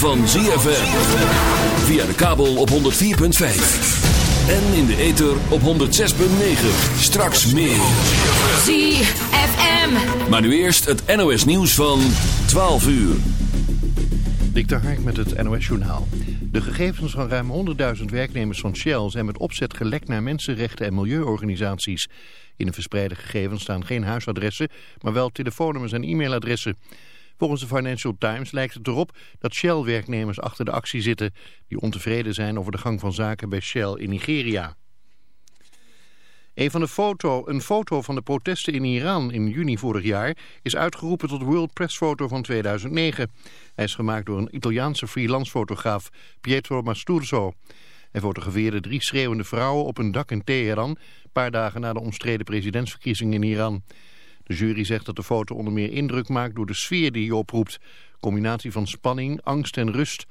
van ZFM. Via de kabel op 104.5. En in de ether op 106.9. Straks meer. ZFM. Maar nu eerst het NOS nieuws van 12 uur. Dik de Hark met het NOS Journaal. De gegevens van ruim 100.000 werknemers van Shell zijn met opzet gelekt naar mensenrechten en milieuorganisaties. In de verspreide gegevens staan geen huisadressen, maar wel telefoonnummers en e-mailadressen. Volgens de Financial Times lijkt het erop dat Shell-werknemers achter de actie zitten... die ontevreden zijn over de gang van zaken bij Shell in Nigeria. Een, van de foto, een foto van de protesten in Iran in juni vorig jaar is uitgeroepen tot World Press Foto van 2009. Hij is gemaakt door een Italiaanse freelance fotograaf, Pietro Masturzo. Hij fotografeerde drie schreeuwende vrouwen op een dak in Teheran, een paar dagen na de omstreden presidentsverkiezingen in Iran. De jury zegt dat de foto onder meer indruk maakt door de sfeer die hij oproept. Combinatie van spanning, angst en rust.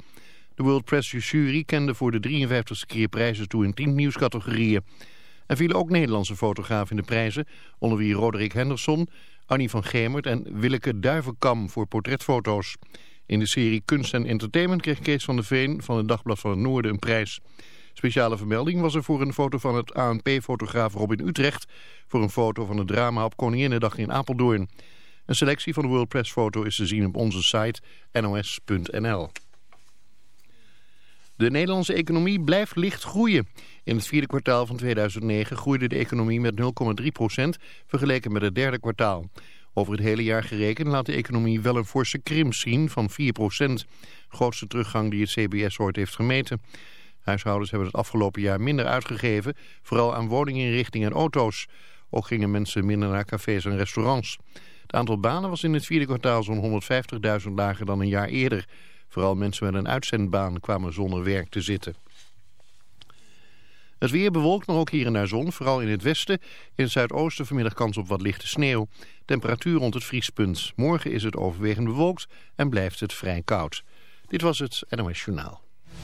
De World Press Jury kende voor de 53ste keer prijzen toe in 10 nieuwscategorieën. Er vielen ook Nederlandse fotografen in de prijzen, onder wie Roderick Henderson, Annie van Gemert en Willeke Duivenkam voor portretfoto's. In de serie Kunst en Entertainment kreeg Kees van der Veen van het Dagblad van het Noorden een prijs. Speciale vermelding was er voor een foto van het ANP-fotograaf Robin Utrecht... voor een foto van het drama op Koninginnedag in Apeldoorn. Een selectie van de World Press Foto is te zien op onze site nos.nl. De Nederlandse economie blijft licht groeien. In het vierde kwartaal van 2009 groeide de economie met 0,3 procent... vergeleken met het derde kwartaal. Over het hele jaar gerekend laat de economie wel een forse krimp zien van 4 procent. Grootste teruggang die het CBS ooit heeft gemeten. Huishoudens hebben het afgelopen jaar minder uitgegeven, vooral aan woninginrichting en auto's. Ook gingen mensen minder naar cafés en restaurants. Het aantal banen was in het vierde kwartaal zo'n 150.000 lager dan een jaar eerder. Vooral mensen met een uitzendbaan kwamen zonder werk te zitten. Het weer bewolkt, maar ook hier en daar zon, vooral in het westen. In het zuidoosten vanmiddag kans op wat lichte sneeuw. Temperatuur rond het vriespunt. Morgen is het overwegend bewolkt en blijft het vrij koud. Dit was het NOS Journaal.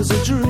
was a dream.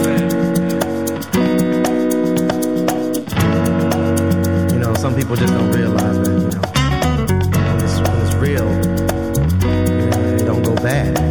some people just don't realize that, you know, when it's, when it's real, it, it don't go bad.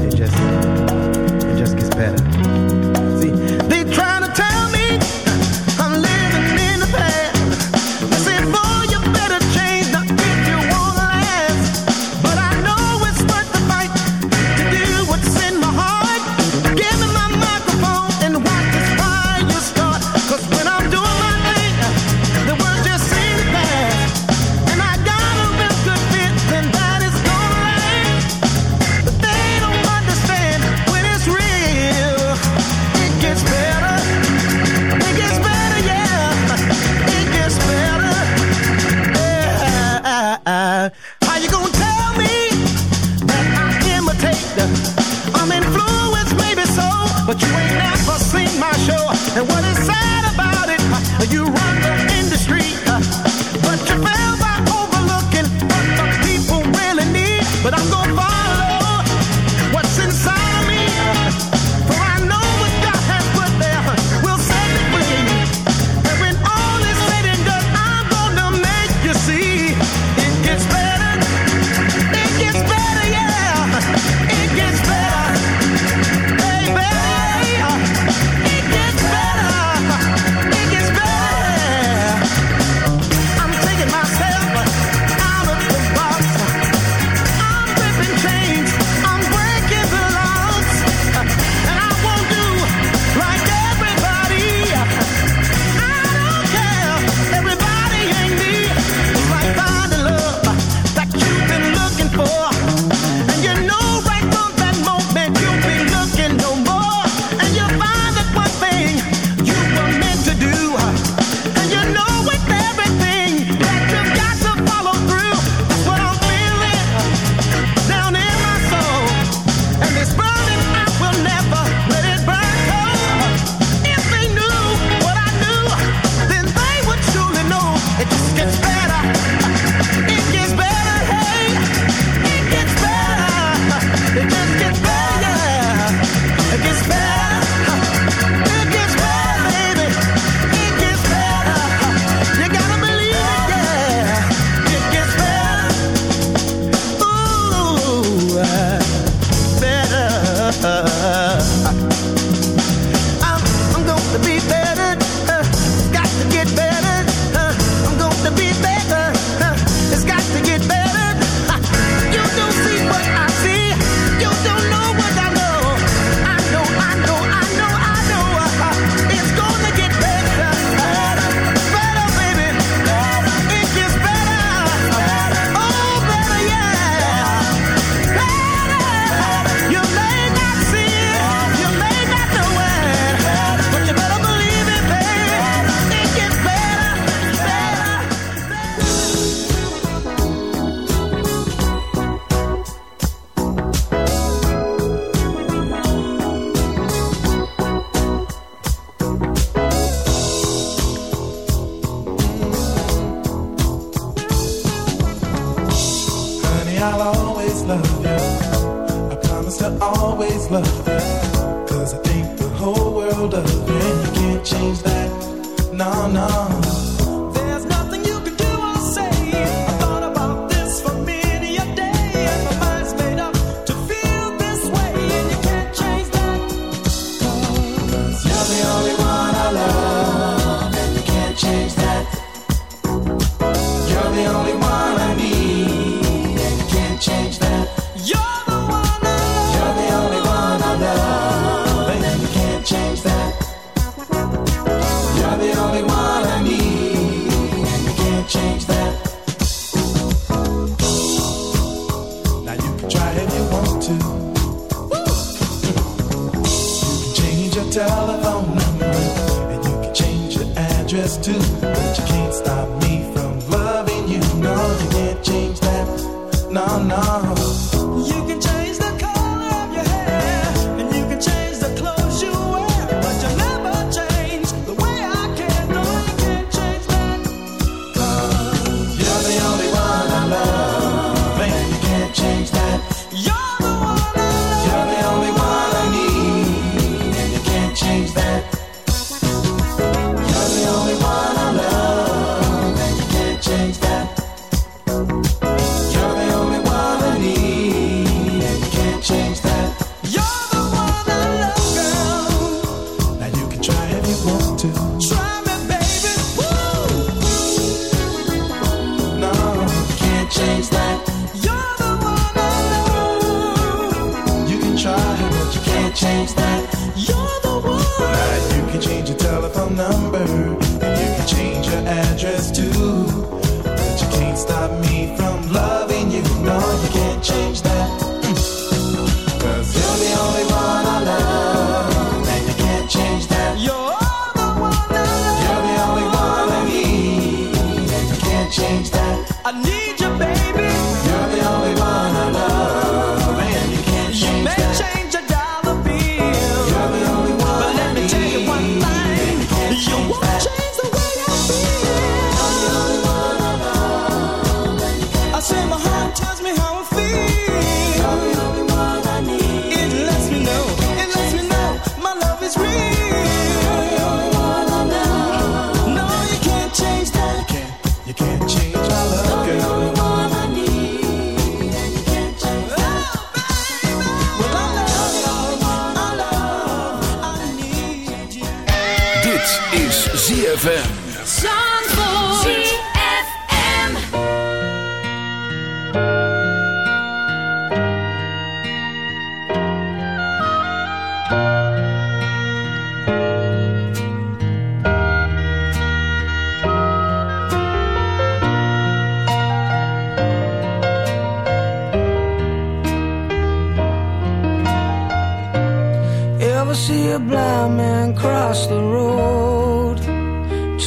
The road,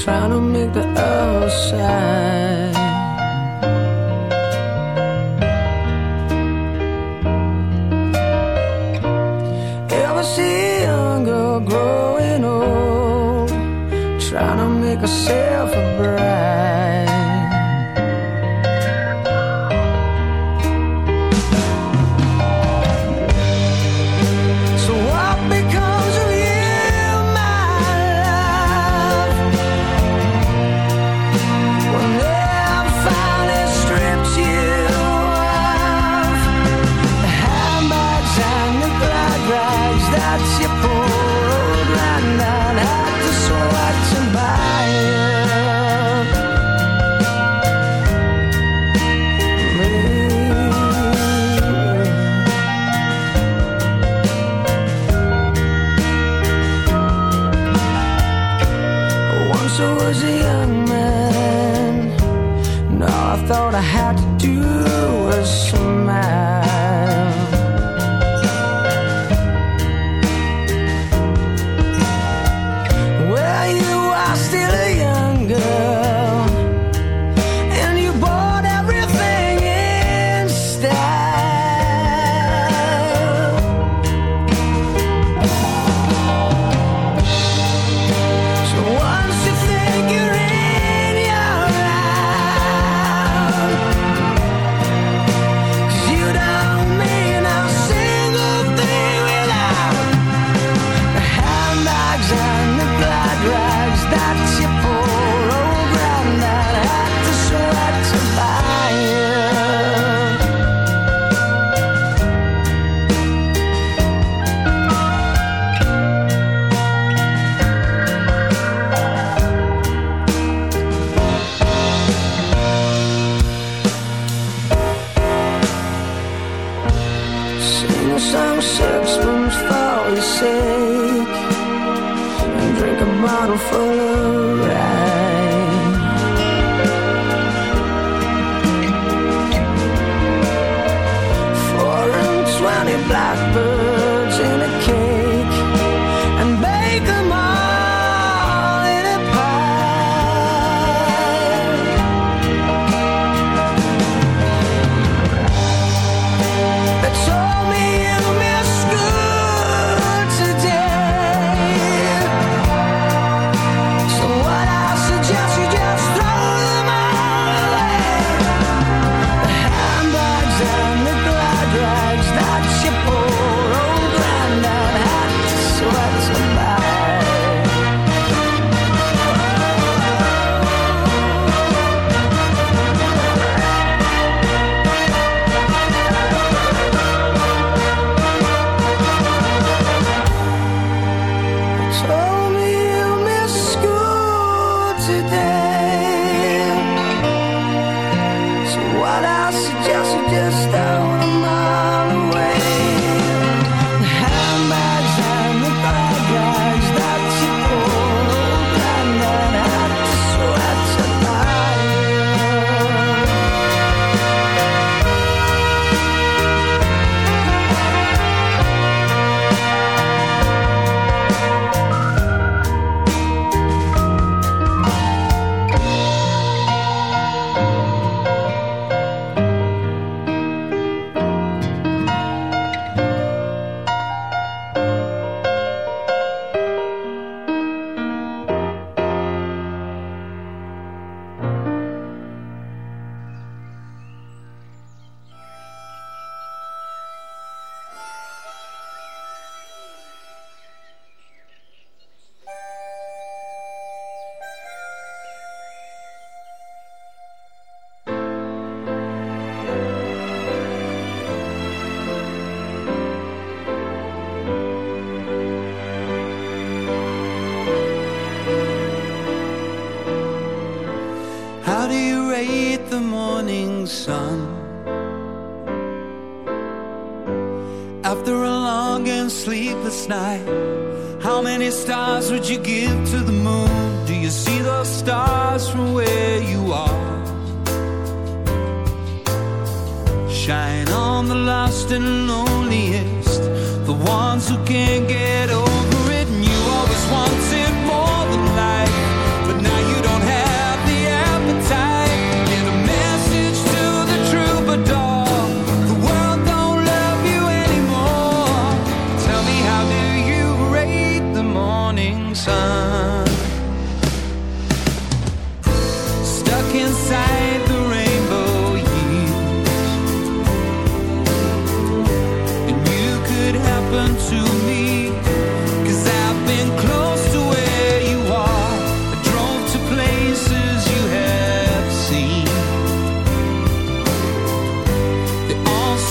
trying to make the other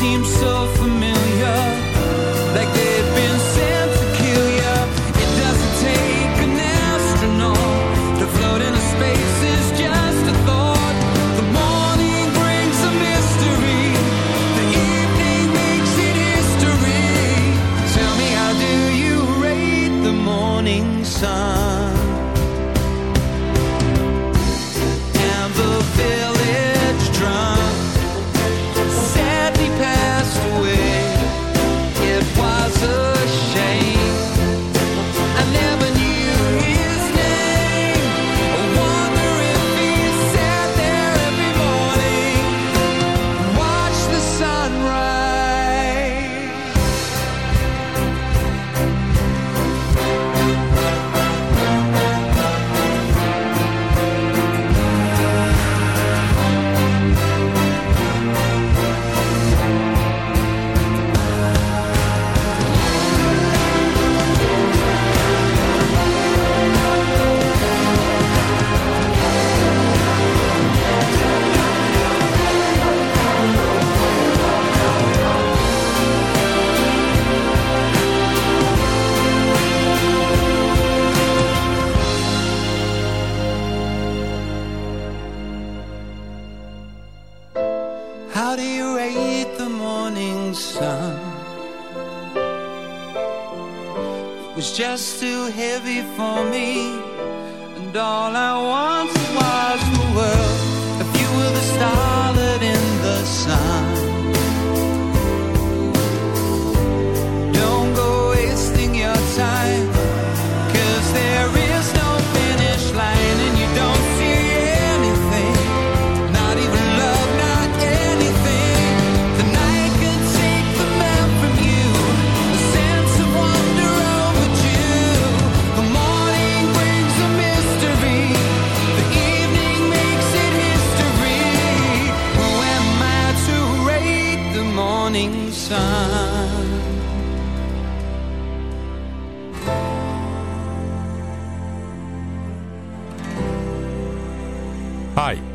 seems so familiar, like they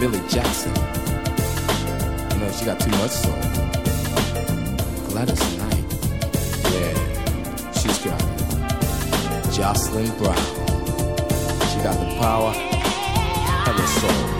Millie Jackson, you know she got too much soul. Gladys Knight, yeah, she's got it. Jocelyn Brown, she got the power and the soul.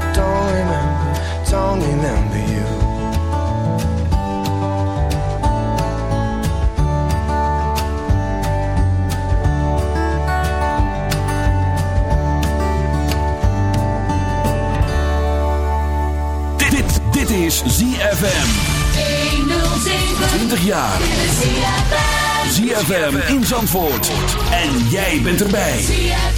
Don't remember, don't remember you. Dit, dit, dit is ZFM. 20 jaar. ZFM in Zandvoort. En jij bent erbij. Clouds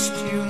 You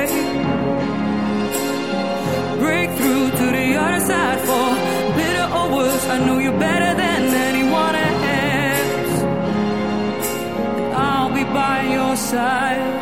Through to the other side for bitter or worse. I know you're better than anyone else. I'll be by your side.